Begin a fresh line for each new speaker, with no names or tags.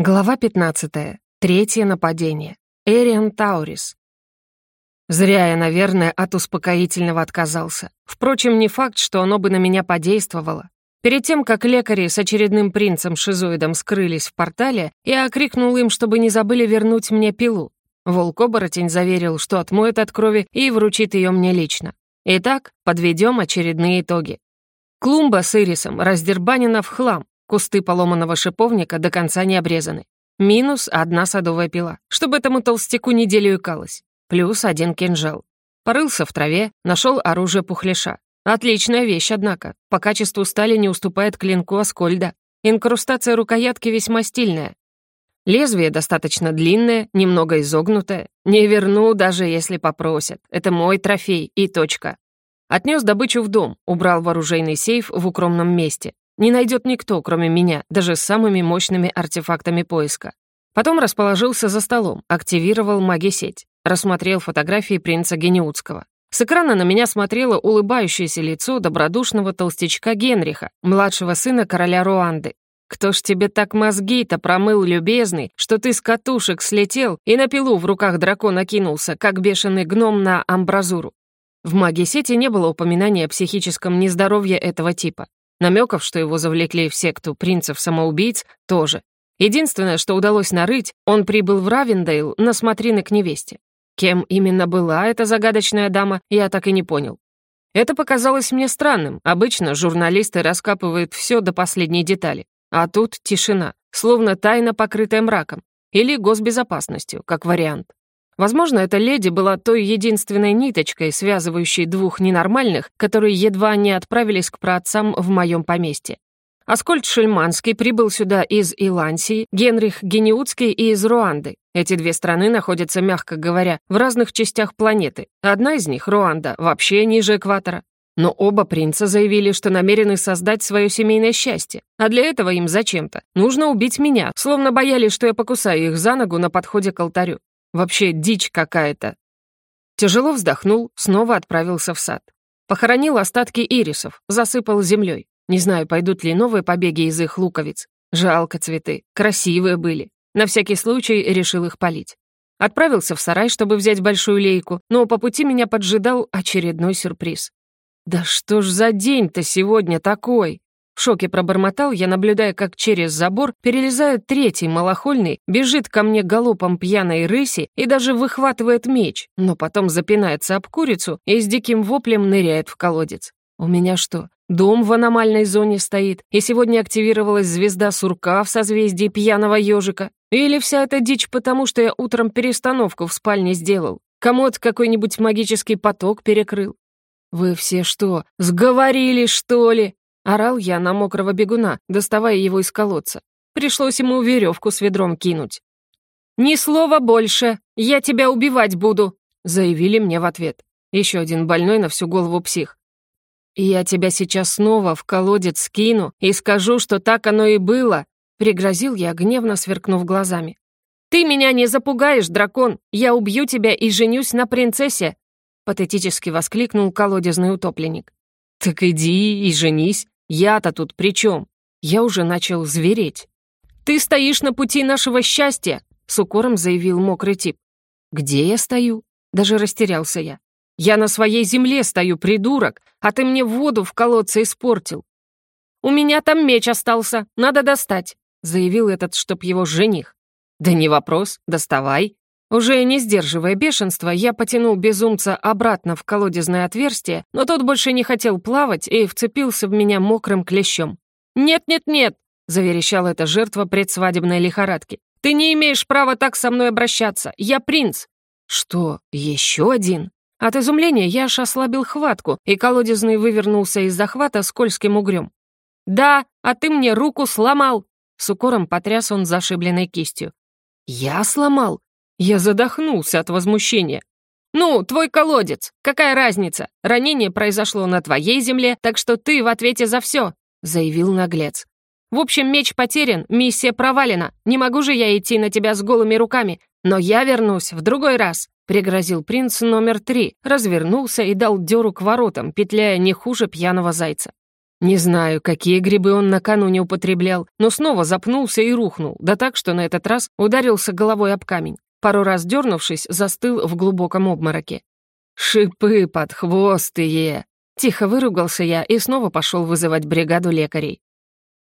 Глава 15. Третье нападение. Эриан Таурис. Зря я, наверное, от успокоительного отказался. Впрочем, не факт, что оно бы на меня подействовало. Перед тем, как лекари с очередным принцем-шизоидом скрылись в портале, я окрикнул им, чтобы не забыли вернуть мне пилу. Волк-оборотень заверил, что отмоет от крови и вручит ее мне лично. Итак, подведем очередные итоги. Клумба с ирисом раздербанена в хлам, Кусты поломанного шиповника до конца не обрезаны. Минус одна садовая пила, чтобы этому толстяку неделю икалось. Плюс один кинжал. Порылся в траве, нашел оружие пухляша. Отличная вещь, однако. По качеству стали не уступает клинку Аскольда. Инкрустация рукоятки весьма стильная. Лезвие достаточно длинное, немного изогнутое. Не верну, даже если попросят. Это мой трофей и точка. Отнес добычу в дом, убрал вооружейный сейф в укромном месте. Не найдет никто, кроме меня, даже с самыми мощными артефактами поиска. Потом расположился за столом, активировал маги-сеть, рассмотрел фотографии принца Гениутского. С экрана на меня смотрело улыбающееся лицо добродушного толстячка Генриха, младшего сына короля Руанды. «Кто ж тебе так мозги-то промыл, любезный, что ты с катушек слетел и на пилу в руках дракона кинулся, как бешеный гном на амбразуру?» В маги-сети не было упоминания о психическом нездоровье этого типа. Намеков, что его завлекли в секту принцев-самоубийц, тоже. Единственное, что удалось нарыть, он прибыл в Равендейл на смотрины к невесте. Кем именно была эта загадочная дама, я так и не понял. Это показалось мне странным. Обычно журналисты раскапывают все до последней детали. А тут тишина, словно тайна, покрытая мраком. Или госбезопасностью, как вариант. Возможно, эта леди была той единственной ниточкой, связывающей двух ненормальных, которые едва не отправились к праотцам в моем поместье. Аскольд Шельманский прибыл сюда из Илансии, Генрих Гениутский и из Руанды. Эти две страны находятся, мягко говоря, в разных частях планеты. Одна из них, Руанда, вообще ниже экватора. Но оба принца заявили, что намерены создать свое семейное счастье. А для этого им зачем-то нужно убить меня, словно боялись, что я покусаю их за ногу на подходе к алтарю. Вообще дичь какая-то. Тяжело вздохнул, снова отправился в сад. Похоронил остатки ирисов, засыпал землей. Не знаю, пойдут ли новые побеги из их луковиц. Жалко цветы, красивые были. На всякий случай решил их полить. Отправился в сарай, чтобы взять большую лейку, но по пути меня поджидал очередной сюрприз. «Да что ж за день-то сегодня такой?» В шоке пробормотал я, наблюдая, как через забор перелезает третий малохольный, бежит ко мне галопом пьяной рыси и даже выхватывает меч, но потом запинается об курицу и с диким воплем ныряет в колодец. У меня что, дом в аномальной зоне стоит, и сегодня активировалась звезда сурка в созвездии пьяного ежика? Или вся эта дичь потому, что я утром перестановку в спальне сделал? Комод какой-нибудь магический поток перекрыл? Вы все что, сговорились, что ли? Орал я на мокрого бегуна, доставая его из колодца. Пришлось ему веревку с ведром кинуть. «Ни слова больше! Я тебя убивать буду!» заявили мне в ответ. Еще один больной на всю голову псих. «Я тебя сейчас снова в колодец скину и скажу, что так оно и было», пригрозил я, гневно сверкнув глазами. «Ты меня не запугаешь, дракон! Я убью тебя и женюсь на принцессе!» патетически воскликнул колодезный утопленник. «Так иди и женись. Я-то тут при чем? Я уже начал звереть. «Ты стоишь на пути нашего счастья!» — с укором заявил мокрый тип. «Где я стою?» — даже растерялся я. «Я на своей земле стою, придурок, а ты мне воду в колодце испортил». «У меня там меч остался, надо достать», — заявил этот, чтоб его жених. «Да не вопрос, доставай», уже не сдерживая бешенства, я потянул безумца обратно в колодезное отверстие, но тот больше не хотел плавать и вцепился в меня мокрым клещом. «Нет-нет-нет!» — заверещала эта жертва предсвадебной лихорадки. «Ты не имеешь права так со мной обращаться! Я принц!» «Что, еще один?» От изумления я аж ослабил хватку, и колодезный вывернулся из захвата скользким угрём. «Да, а ты мне руку сломал!» С укором потряс он зашибленной кистью. «Я сломал?» Я задохнулся от возмущения. «Ну, твой колодец. Какая разница? Ранение произошло на твоей земле, так что ты в ответе за все», — заявил наглец. «В общем, меч потерян, миссия провалена. Не могу же я идти на тебя с голыми руками. Но я вернусь в другой раз», — пригрозил принц номер три, развернулся и дал дёру к воротам, петляя не хуже пьяного зайца. Не знаю, какие грибы он накануне употреблял, но снова запнулся и рухнул, да так, что на этот раз ударился головой об камень. Пару раз дернувшись, застыл в глубоком обмороке. «Шипы подхвостые!» Тихо выругался я и снова пошел вызывать бригаду лекарей.